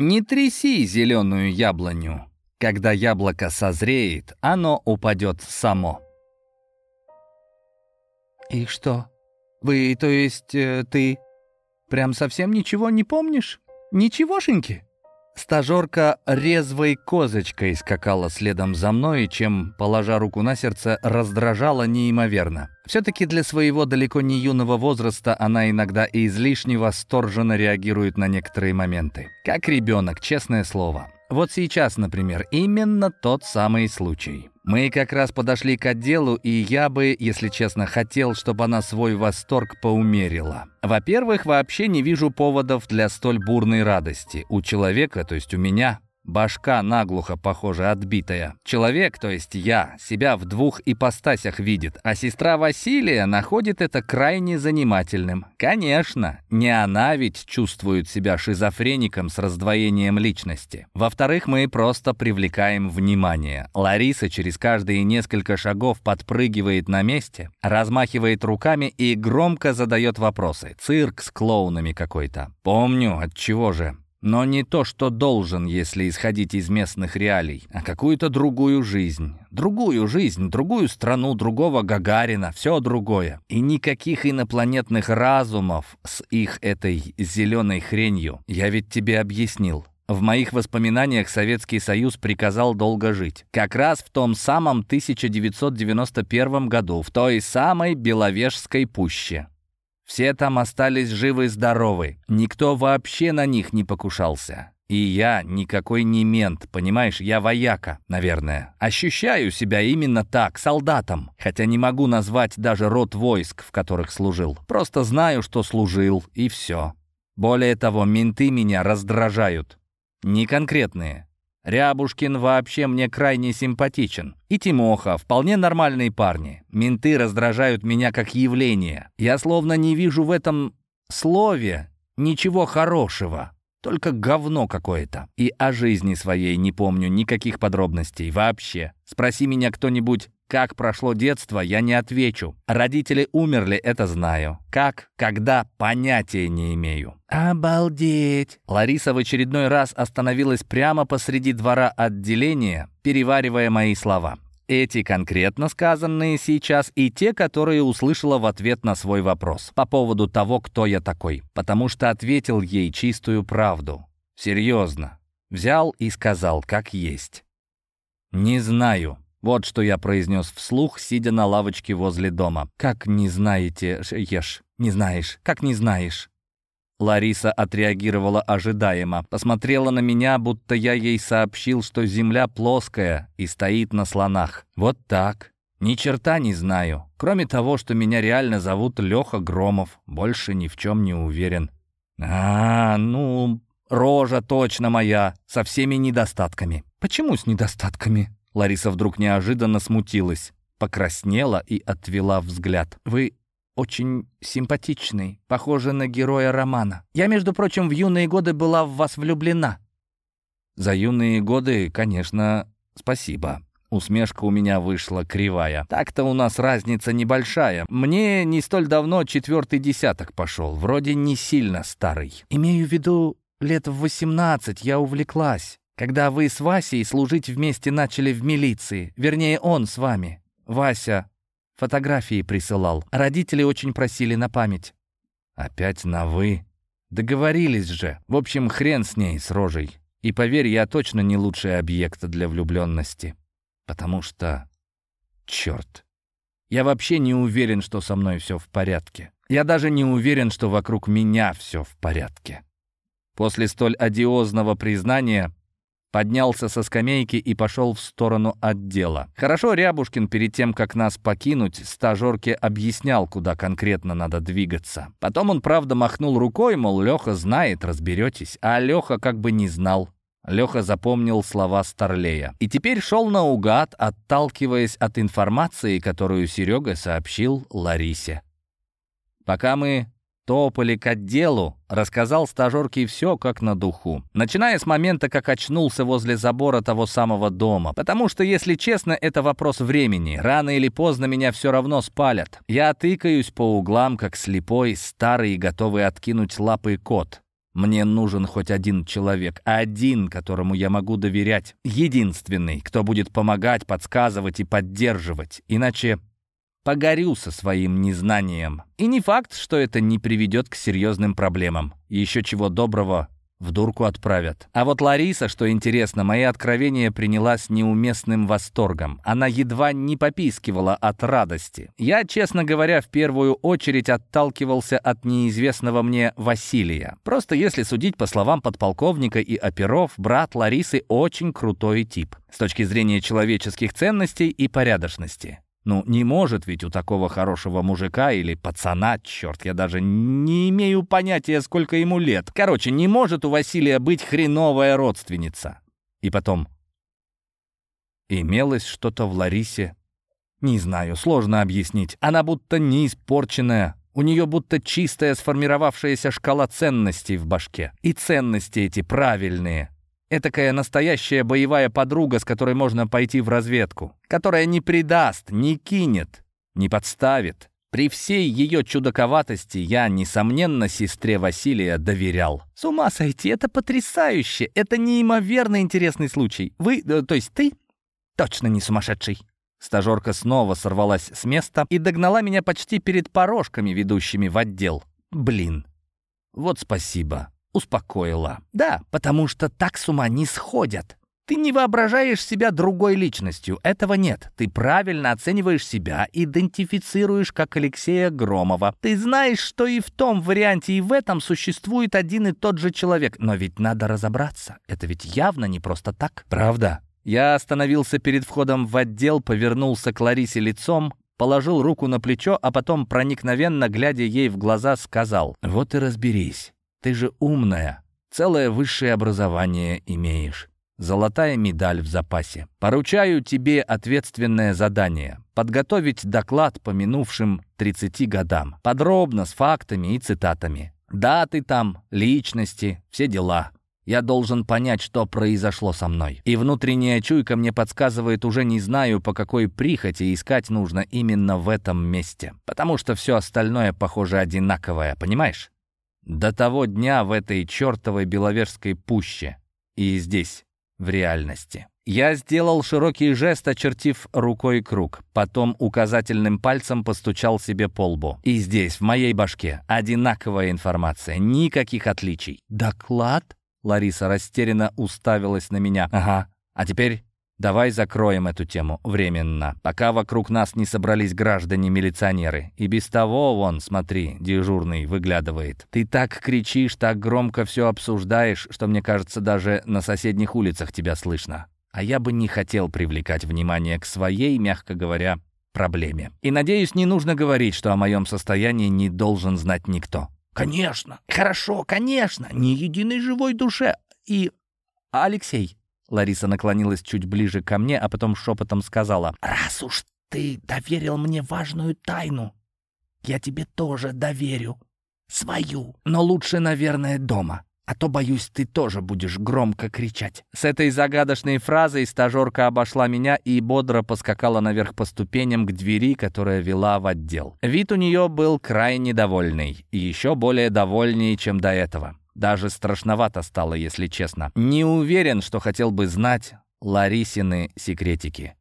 Не тряси зеленую яблоню. Когда яблоко созреет, оно упадет само. «И что? Вы, то есть э, ты, прям совсем ничего не помнишь? Ничегошеньки?» Стажерка резвой козочкой скакала следом за мной, чем, положа руку на сердце, раздражала неимоверно. Все-таки для своего далеко не юного возраста она иногда и излишне восторженно реагирует на некоторые моменты. Как ребенок, честное слово. Вот сейчас, например, именно тот самый случай. Мы как раз подошли к отделу, и я бы, если честно, хотел, чтобы она свой восторг поумерила. Во-первых, вообще не вижу поводов для столь бурной радости. У человека, то есть у меня, Башка наглухо, похоже, отбитая. Человек, то есть я, себя в двух ипостасях видит, а сестра Василия находит это крайне занимательным. Конечно, не она ведь чувствует себя шизофреником с раздвоением личности. Во-вторых, мы просто привлекаем внимание. Лариса через каждые несколько шагов подпрыгивает на месте, размахивает руками и громко задает вопросы. Цирк с клоунами какой-то. Помню, от чего же. Но не то, что должен, если исходить из местных реалий, а какую-то другую жизнь. Другую жизнь, другую страну, другого Гагарина, все другое. И никаких инопланетных разумов с их этой зеленой хренью. Я ведь тебе объяснил. В моих воспоминаниях Советский Союз приказал долго жить. Как раз в том самом 1991 году, в той самой Беловежской пуще. Все там остались живы-здоровы. Никто вообще на них не покушался. И я никакой не мент, понимаешь, я вояка, наверное. Ощущаю себя именно так, солдатом, хотя не могу назвать даже род войск, в которых служил. Просто знаю, что служил, и все. Более того, менты меня раздражают. Не конкретные, Рябушкин вообще мне крайне симпатичен. И Тимоха, вполне нормальные парни. Менты раздражают меня как явление. Я словно не вижу в этом слове ничего хорошего. Только говно какое-то. И о жизни своей не помню никаких подробностей вообще. Спроси меня кто-нибудь, как прошло детство, я не отвечу. Родители умерли, это знаю. Как, когда, понятия не имею. «Обалдеть!» Лариса в очередной раз остановилась прямо посреди двора отделения, переваривая мои слова. Эти конкретно сказанные сейчас и те, которые услышала в ответ на свой вопрос по поводу того, кто я такой. Потому что ответил ей чистую правду. Серьезно. Взял и сказал, как есть. «Не знаю», вот что я произнес вслух, сидя на лавочке возле дома. «Как не знаете, ешь, не знаешь, как не знаешь?» Лариса отреагировала ожидаемо. Посмотрела на меня, будто я ей сообщил, что земля плоская и стоит на слонах. Вот так. Ни черта не знаю. Кроме того, что меня реально зовут Леха Громов. Больше ни в чем не уверен. А, ну, рожа точно моя, со всеми недостатками. Почему с недостатками? Лариса вдруг неожиданно смутилась, покраснела и отвела взгляд. «Вы очень симпатичный, похожи на героя романа. Я, между прочим, в юные годы была в вас влюблена». «За юные годы, конечно, спасибо». Усмешка у меня вышла кривая. Так-то у нас разница небольшая. Мне не столь давно четвертый десяток пошел. Вроде не сильно старый. Имею в виду, лет в восемнадцать я увлеклась. Когда вы с Васей служить вместе начали в милиции, вернее, он с вами. Вася фотографии присылал. Родители очень просили на память. Опять на «вы». Договорились же. В общем, хрен с ней, с рожей. И поверь, я точно не лучший объект для влюбленности. Потому что... Черт. Я вообще не уверен, что со мной все в порядке. Я даже не уверен, что вокруг меня все в порядке. После столь одиозного признания Поднялся со скамейки и пошел в сторону отдела. Хорошо Рябушкин перед тем, как нас покинуть, стажерке объяснял, куда конкретно надо двигаться. Потом он, правда, махнул рукой, мол, Леха знает, разберетесь. А Леха как бы не знал. Леха запомнил слова Старлея. И теперь шел наугад, отталкиваясь от информации, которую Серега сообщил Ларисе. Пока мы топали к отделу, рассказал стажерке все как на духу. Начиная с момента, как очнулся возле забора того самого дома. Потому что, если честно, это вопрос времени. Рано или поздно меня все равно спалят. Я тыкаюсь по углам, как слепой, старый и готовый откинуть лапы кот. Мне нужен хоть один человек, один, которому я могу доверять. Единственный, кто будет помогать, подсказывать и поддерживать. Иначе погорю со своим незнанием. И не факт, что это не приведет к серьезным проблемам. Еще чего доброго, в дурку отправят. А вот Лариса, что интересно, мои откровения приняла с неуместным восторгом. Она едва не попискивала от радости. Я, честно говоря, в первую очередь отталкивался от неизвестного мне Василия. Просто если судить по словам подполковника и оперов, брат Ларисы очень крутой тип. С точки зрения человеческих ценностей и порядочности. Ну, не может ведь у такого хорошего мужика или пацана, черт, я даже не имею понятия, сколько ему лет. Короче, не может у Василия быть хреновая родственница. И потом, имелось что-то в Ларисе. Не знаю, сложно объяснить. Она будто не испорченная, у нее будто чистая сформировавшаяся шкала ценностей в башке. И ценности эти правильные. Этакая настоящая боевая подруга, с которой можно пойти в разведку, которая не предаст, не кинет, не подставит. При всей ее чудаковатости я, несомненно, сестре Василия доверял. С ума сойти, это потрясающе, это неимоверно интересный случай. Вы, э, то есть ты, точно не сумасшедший. Стажерка снова сорвалась с места и догнала меня почти перед порожками, ведущими в отдел. Блин, вот спасибо успокоила. «Да, потому что так с ума не сходят. Ты не воображаешь себя другой личностью, этого нет. Ты правильно оцениваешь себя, идентифицируешь как Алексея Громова. Ты знаешь, что и в том варианте, и в этом существует один и тот же человек. Но ведь надо разобраться. Это ведь явно не просто так. Правда?» Я остановился перед входом в отдел, повернулся к Ларисе лицом, положил руку на плечо, а потом, проникновенно глядя ей в глаза, сказал, «Вот и разберись. Ты же умная, целое высшее образование имеешь. Золотая медаль в запасе. Поручаю тебе ответственное задание — подготовить доклад по минувшим 30 годам. Подробно, с фактами и цитатами. Даты там, личности, все дела. Я должен понять, что произошло со мной. И внутренняя чуйка мне подсказывает, уже не знаю, по какой прихоти искать нужно именно в этом месте. Потому что все остальное, похоже, одинаковое, понимаешь? До того дня в этой чертовой Беловежской пуще. И здесь, в реальности. Я сделал широкий жест, очертив рукой круг. Потом указательным пальцем постучал себе по лбу. И здесь, в моей башке, одинаковая информация. Никаких отличий. «Доклад?» Лариса растерянно уставилась на меня. «Ага. А теперь Давай закроем эту тему временно, пока вокруг нас не собрались граждане-милиционеры. И без того, вон, смотри, дежурный выглядывает. Ты так кричишь, так громко все обсуждаешь, что, мне кажется, даже на соседних улицах тебя слышно. А я бы не хотел привлекать внимание к своей, мягко говоря, проблеме. И, надеюсь, не нужно говорить, что о моем состоянии не должен знать никто. Конечно, хорошо, конечно, ни единой живой душе. И... Алексей, Лариса наклонилась чуть ближе ко мне, а потом шепотом сказала, «Раз уж ты доверил мне важную тайну, я тебе тоже доверю. Свою. Но лучше, наверное, дома. А то, боюсь, ты тоже будешь громко кричать». С этой загадочной фразой стажерка обошла меня и бодро поскакала наверх по ступеням к двери, которая вела в отдел. Вид у нее был крайне довольный. И еще более довольнее, чем до этого. Даже страшновато стало, если честно. Не уверен, что хотел бы знать Ларисины секретики.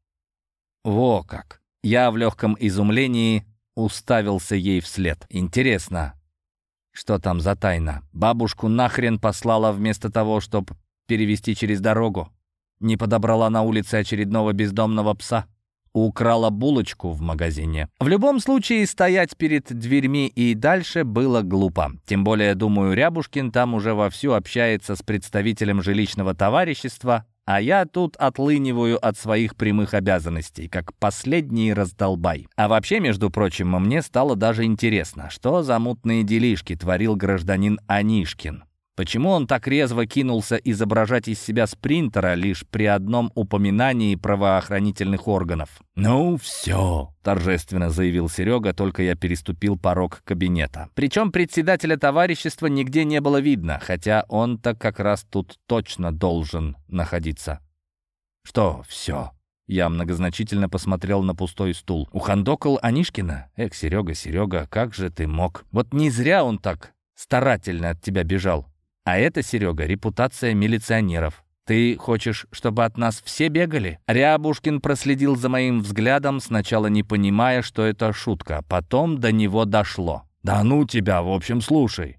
Во как! Я в легком изумлении уставился ей вслед. Интересно, что там за тайна? Бабушку нахрен послала вместо того, чтобы перевести через дорогу? Не подобрала на улице очередного бездомного пса? Украла булочку в магазине. В любом случае, стоять перед дверьми и дальше было глупо. Тем более, думаю, Рябушкин там уже вовсю общается с представителем жилищного товарищества, а я тут отлыниваю от своих прямых обязанностей, как последний раздолбай. А вообще, между прочим, мне стало даже интересно, что за мутные делишки творил гражданин Анишкин. Почему он так резво кинулся изображать из себя спринтера лишь при одном упоминании правоохранительных органов? «Ну все», — торжественно заявил Серега, только я переступил порог кабинета. Причем председателя товарищества нигде не было видно, хотя он-то как раз тут точно должен находиться. «Что все?» Я многозначительно посмотрел на пустой стул. «Ухандокал Анишкина? Эх, Серега, Серега, как же ты мог? Вот не зря он так старательно от тебя бежал. А это, Серега, репутация милиционеров. «Ты хочешь, чтобы от нас все бегали?» Рябушкин проследил за моим взглядом, сначала не понимая, что это шутка. Потом до него дошло. «Да ну тебя, в общем, слушай.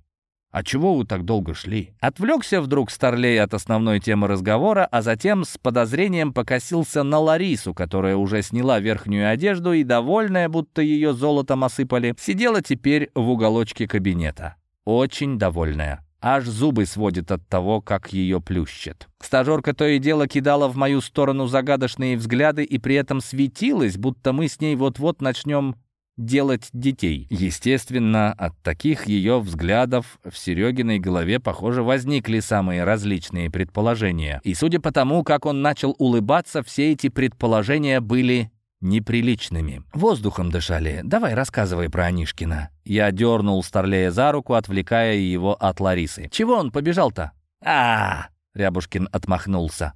А чего вы так долго шли?» Отвлекся вдруг Старлей от основной темы разговора, а затем с подозрением покосился на Ларису, которая уже сняла верхнюю одежду и, довольная, будто ее золотом осыпали, сидела теперь в уголочке кабинета. Очень довольная. Аж зубы сводит от того, как ее плющит. Стажерка то и дело кидала в мою сторону загадочные взгляды и при этом светилась, будто мы с ней вот-вот начнем делать детей. Естественно, от таких ее взглядов в Серегиной голове, похоже, возникли самые различные предположения. И судя по тому, как он начал улыбаться, все эти предположения были неприличными. Воздухом дышали. Давай рассказывай про Анишкина. Я дернул Старлея за руку, отвлекая его от Ларисы. Чего он побежал-то? а, -а, -а Рябушкин отмахнулся.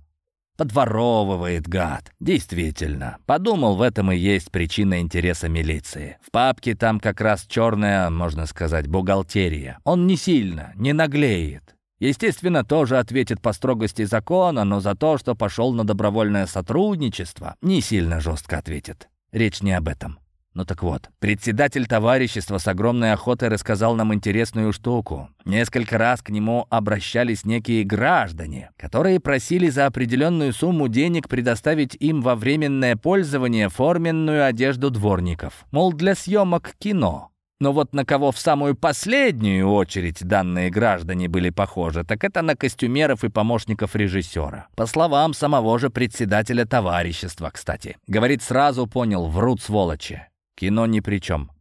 Подворовывает гад. Действительно. Подумал, в этом и есть причина интереса милиции. В папке там как раз черная, можно сказать, бухгалтерия. Он не сильно, не наглеет. Естественно, тоже ответит по строгости закона, но за то, что пошел на добровольное сотрудничество, не сильно жестко ответит. Речь не об этом. Ну так вот, председатель товарищества с огромной охотой рассказал нам интересную штуку. Несколько раз к нему обращались некие граждане, которые просили за определенную сумму денег предоставить им во временное пользование форменную одежду дворников. Мол, для съемок кино. Но вот на кого в самую последнюю очередь данные граждане были похожи, так это на костюмеров и помощников режиссера. По словам самого же председателя товарищества, кстати. Говорит, сразу понял, врут сволочи. Кино ни при чем.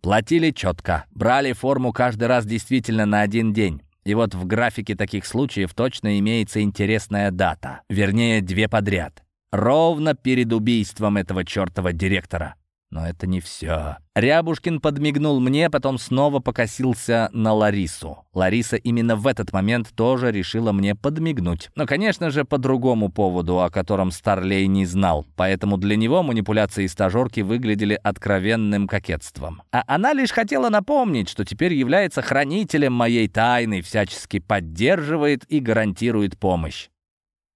Платили четко, брали форму каждый раз действительно на один день. И вот в графике таких случаев точно имеется интересная дата. Вернее, две подряд. Ровно перед убийством этого чертова директора. Но это не все. Рябушкин подмигнул мне, потом снова покосился на Ларису. Лариса именно в этот момент тоже решила мне подмигнуть. Но, конечно же, по другому поводу, о котором Старлей не знал. Поэтому для него манипуляции стажерки выглядели откровенным кокетством. А она лишь хотела напомнить, что теперь является хранителем моей тайны, всячески поддерживает и гарантирует помощь.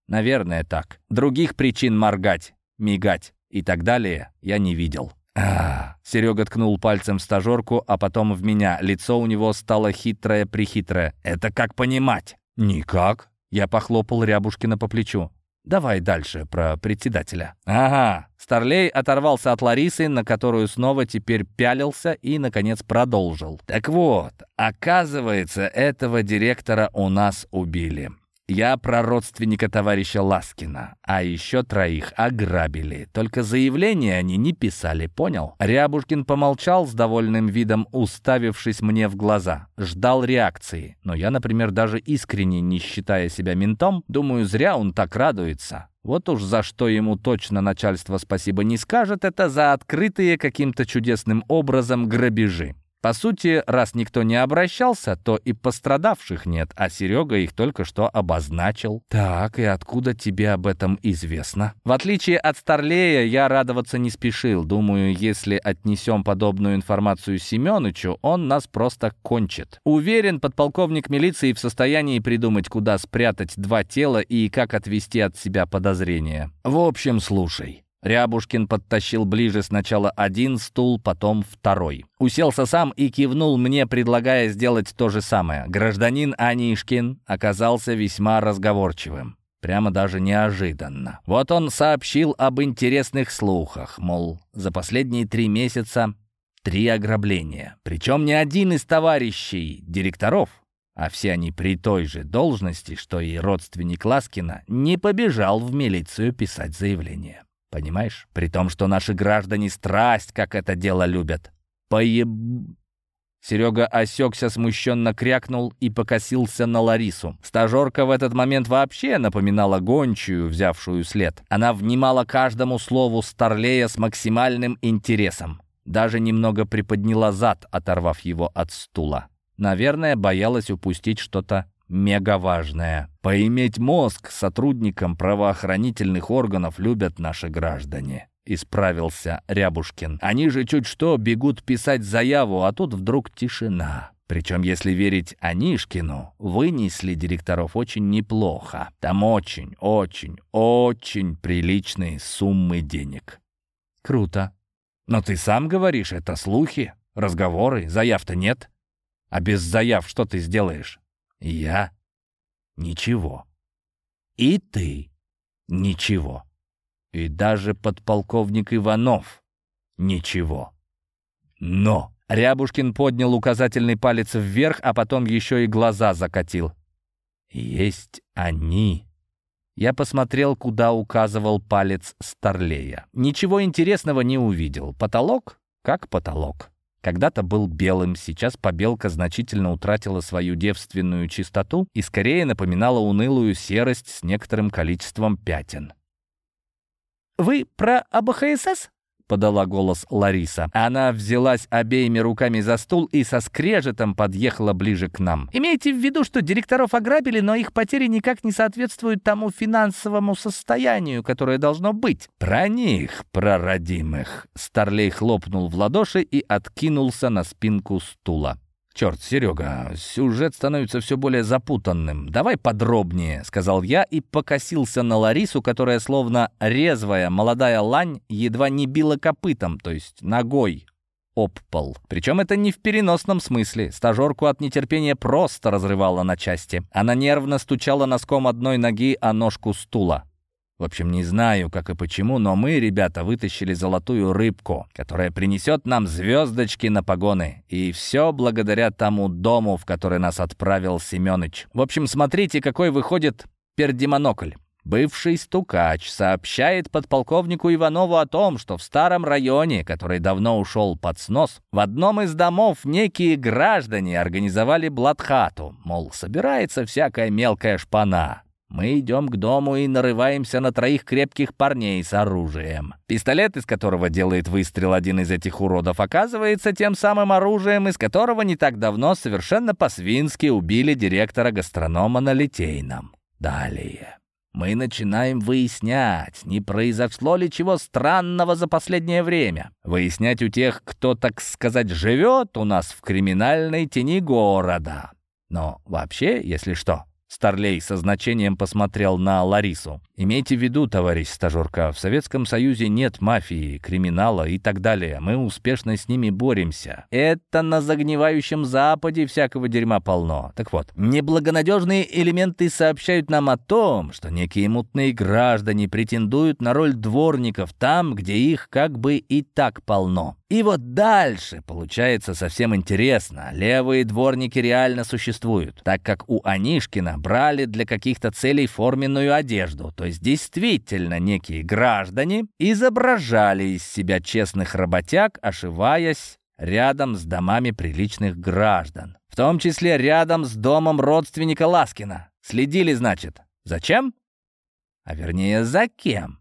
Наверное, так. Других причин моргать, мигать и так далее я не видел. А, Серега ткнул пальцем в стажерку, а потом в меня. Лицо у него стало хитрое-прихитрое. «Это как понимать?» «Никак». Я похлопал Рябушкина по плечу. «Давай дальше про председателя». «Ага». Старлей оторвался от Ларисы, на которую снова теперь пялился и, наконец, продолжил. «Так вот, оказывается, этого директора у нас убили. Я про родственника товарища Ласкина, а еще троих ограбили. Только заявления они не писали, понял? Рябушкин помолчал с довольным видом, уставившись мне в глаза. Ждал реакции. Но я, например, даже искренне, не считая себя ментом, думаю, зря он так радуется. Вот уж за что ему точно начальство спасибо не скажет, это за открытые каким-то чудесным образом грабежи. По сути, раз никто не обращался, то и пострадавших нет, а Серега их только что обозначил. Так, и откуда тебе об этом известно? В отличие от Старлея, я радоваться не спешил. Думаю, если отнесем подобную информацию Семеновичу, он нас просто кончит. Уверен, подполковник милиции в состоянии придумать, куда спрятать два тела и как отвести от себя подозрения. В общем, слушай. Рябушкин подтащил ближе сначала один стул, потом второй. Уселся сам и кивнул мне, предлагая сделать то же самое. Гражданин Анишкин оказался весьма разговорчивым. Прямо даже неожиданно. Вот он сообщил об интересных слухах, мол, за последние три месяца три ограбления. Причем ни один из товарищей директоров, а все они при той же должности, что и родственник Ласкина, не побежал в милицию писать заявление. Понимаешь? При том, что наши граждане страсть, как это дело любят. Поеб... Серега осекся, смущенно крякнул и покосился на Ларису. Стажерка в этот момент вообще напоминала гончую, взявшую след. Она внимала каждому слову Старлея с максимальным интересом. Даже немного приподняла зад, оторвав его от стула. Наверное, боялась упустить что-то мегаважное. Поиметь мозг сотрудникам правоохранительных органов любят наши граждане. Исправился Рябушкин. Они же чуть что бегут писать заяву, а тут вдруг тишина. Причем, если верить Анишкину, вынесли директоров очень неплохо. Там очень, очень, очень приличные суммы денег. Круто. Но ты сам говоришь, это слухи, разговоры, заяв-то нет. А без заяв что ты сделаешь? Я? Ничего. И ты? Ничего. И даже подполковник Иванов? Ничего. Но... Рябушкин поднял указательный палец вверх, а потом еще и глаза закатил. «Есть они». Я посмотрел, куда указывал палец Старлея. Ничего интересного не увидел. Потолок как потолок. Когда-то был белым, сейчас побелка значительно утратила свою девственную чистоту и скорее напоминала унылую серость с некоторым количеством пятен. «Вы про АБХСС?» — подала голос Лариса. Она взялась обеими руками за стул и со скрежетом подъехала ближе к нам. «Имейте в виду, что директоров ограбили, но их потери никак не соответствуют тому финансовому состоянию, которое должно быть». «Про них, про родимых!» Старлей хлопнул в ладоши и откинулся на спинку стула. «Черт, Серега, сюжет становится все более запутанным. Давай подробнее», — сказал я и покосился на Ларису, которая словно резвая молодая лань едва не била копытом, то есть ногой об. Причем это не в переносном смысле. Стажерку от нетерпения просто разрывала на части. Она нервно стучала носком одной ноги о ножку стула. В общем, не знаю, как и почему, но мы, ребята, вытащили золотую рыбку, которая принесет нам звездочки на погоны. И все благодаря тому дому, в который нас отправил Семенович. В общем, смотрите, какой выходит пердемонокль. Бывший стукач сообщает подполковнику Иванову о том, что в старом районе, который давно ушел под снос, в одном из домов некие граждане организовали блатхату, мол, собирается всякая мелкая шпана. Мы идем к дому и нарываемся на троих крепких парней с оружием. Пистолет, из которого делает выстрел один из этих уродов, оказывается тем самым оружием, из которого не так давно совершенно по-свински убили директора гастронома на Литейном. Далее. Мы начинаем выяснять, не произошло ли чего странного за последнее время. Выяснять у тех, кто, так сказать, живет у нас в криминальной тени города. Но вообще, если что, Старлей со значением посмотрел на Ларису. «Имейте в виду, товарищ стажерка, в Советском Союзе нет мафии, криминала и так далее. Мы успешно с ними боремся. Это на загнивающем Западе всякого дерьма полно. Так вот, неблагонадежные элементы сообщают нам о том, что некие мутные граждане претендуют на роль дворников там, где их как бы и так полно. И вот дальше получается совсем интересно. Левые дворники реально существуют, так как у Анишкина брали для каких-то целей форменную одежду, то есть действительно некие граждане изображали из себя честных работяг, ошиваясь рядом с домами приличных граждан. В том числе рядом с домом родственника Ласкина. Следили, значит. Зачем? А вернее, за кем?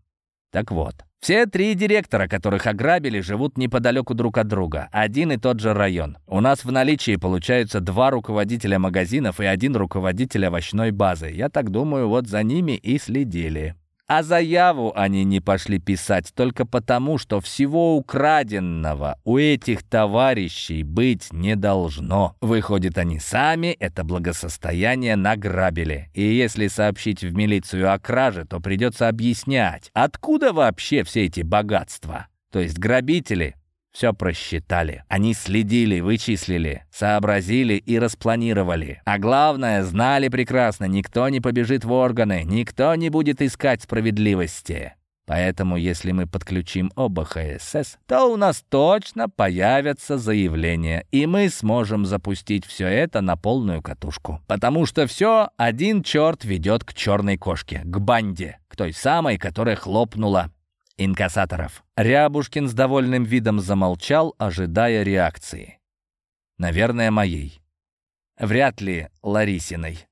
Так вот, все три директора, которых ограбили, живут неподалеку друг от друга. Один и тот же район. У нас в наличии получаются два руководителя магазинов и один руководитель овощной базы. Я так думаю, вот за ними и следили. А заяву они не пошли писать только потому, что всего украденного у этих товарищей быть не должно. Выходит, они сами это благосостояние награбили. И если сообщить в милицию о краже, то придется объяснять, откуда вообще все эти богатства. То есть грабители все просчитали. Они следили, вычислили, сообразили и распланировали. А главное, знали прекрасно, никто не побежит в органы, никто не будет искать справедливости. Поэтому, если мы подключим оба ХСС, то у нас точно появятся заявления, и мы сможем запустить все это на полную катушку. Потому что все один черт ведет к черной кошке, к банде, к той самой, которая хлопнула инкассаторов. Рябушкин с довольным видом замолчал, ожидая реакции. Наверное, моей. Вряд ли Ларисиной.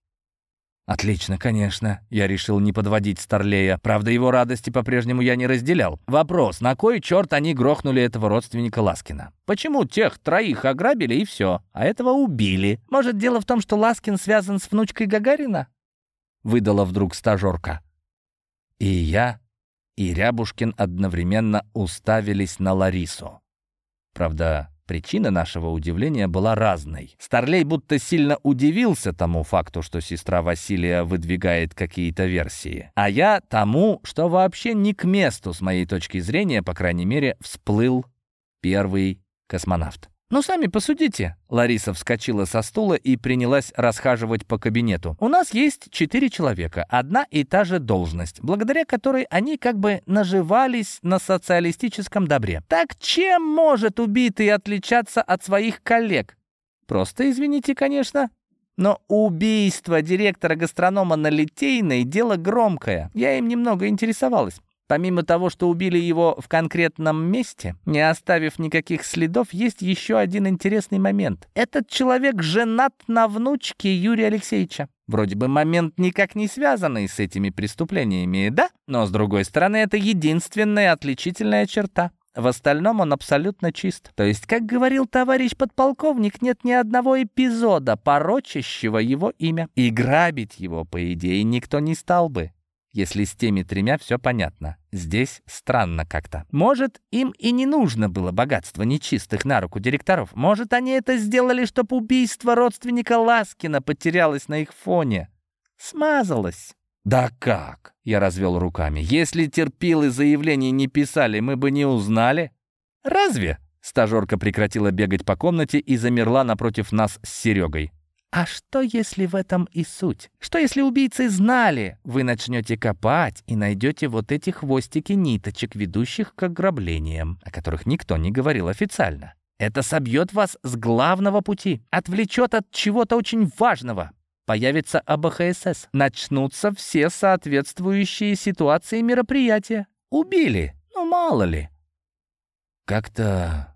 «Отлично, конечно». Я решил не подводить Старлея. Правда, его радости по-прежнему я не разделял. Вопрос, на кой черт они грохнули этого родственника Ласкина? Почему тех троих ограбили и все, а этого убили? Может, дело в том, что Ласкин связан с внучкой Гагарина? Выдала вдруг стажерка. И я и Рябушкин одновременно уставились на Ларису. Правда, Причина нашего удивления была разной. Старлей будто сильно удивился тому факту, что сестра Василия выдвигает какие-то версии. А я тому, что вообще не к месту, с моей точки зрения, по крайней мере, всплыл первый космонавт. «Ну, сами посудите». Лариса вскочила со стула и принялась расхаживать по кабинету. «У нас есть четыре человека, одна и та же должность, благодаря которой они как бы наживались на социалистическом добре. Так чем может убитый отличаться от своих коллег? Просто, извините, конечно, но убийство директора гастронома на Литейной – дело громкое. Я им немного интересовалась. Помимо того, что убили его в конкретном месте, не оставив никаких следов, есть еще один интересный момент. Этот человек женат на внучке Юрия Алексеевича. Вроде бы момент никак не связанный с этими преступлениями, да? Но, с другой стороны, это единственная отличительная черта. В остальном он абсолютно чист. То есть, как говорил товарищ подполковник, нет ни одного эпизода, порочащего его имя. И грабить его, по идее, никто не стал бы если с теми тремя все понятно. Здесь странно как-то. Может, им и не нужно было богатство нечистых на руку директоров. Может, они это сделали, чтобы убийство родственника Ласкина потерялось на их фоне. Смазалось. «Да как?» — я развел руками. «Если терпилы заявлений не писали, мы бы не узнали». «Разве?» — стажерка прекратила бегать по комнате и замерла напротив нас с Серегой. А что, если в этом и суть? Что, если убийцы знали? Вы начнете копать и найдете вот эти хвостики ниточек, ведущих к ограблениям, о которых никто не говорил официально. Это собьет вас с главного пути, отвлечет от чего-то очень важного. Появится АБХСС. Начнутся все соответствующие ситуации мероприятия. Убили. Ну, мало ли. Как-то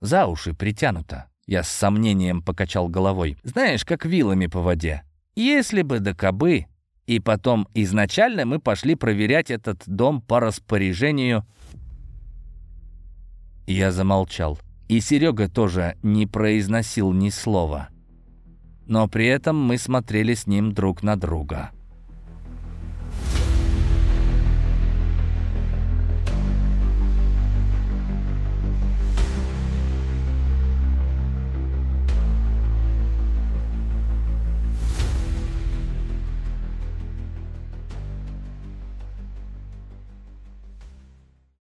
за уши притянуто. Я с сомнением покачал головой. Знаешь, как вилами по воде. Если бы до кобы. И потом изначально мы пошли проверять этот дом по распоряжению. Я замолчал. И Серега тоже не произносил ни слова. Но при этом мы смотрели с ним друг на друга.